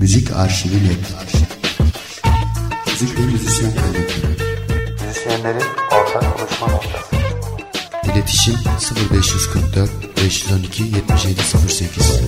Müzik Arşivi net. Müzik ve müzisyen kayıtları. Müzisyenlerin ortak buluşma noktası. İletişim 0544 512 7708.